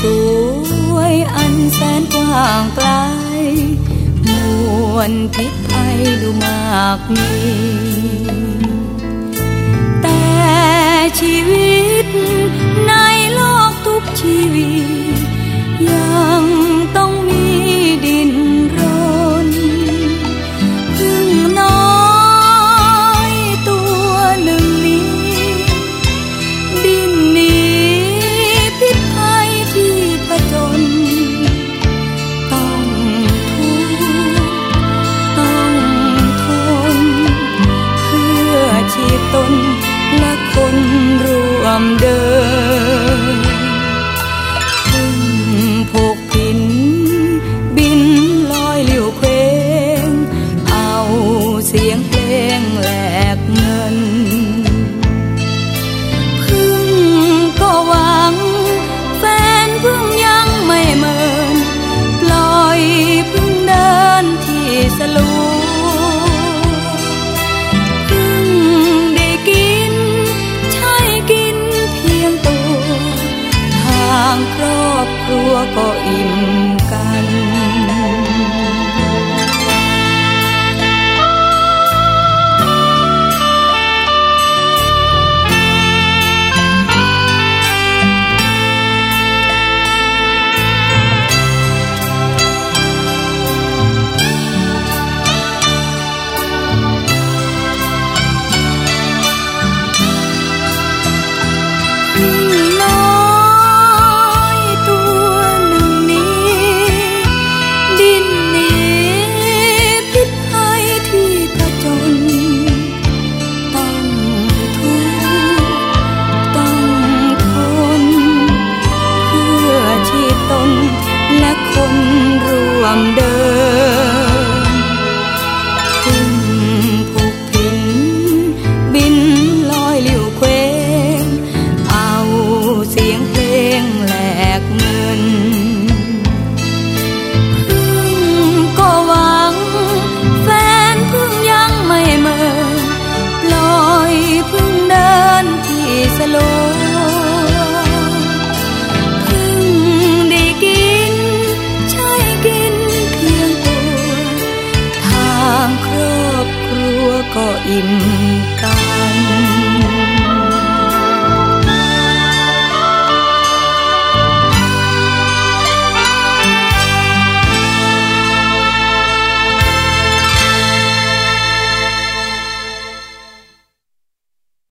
สวยอันแสนกว้างไกลมวลทิศไทยดูมากมี อิ่ม you. ก็อิ่มกัน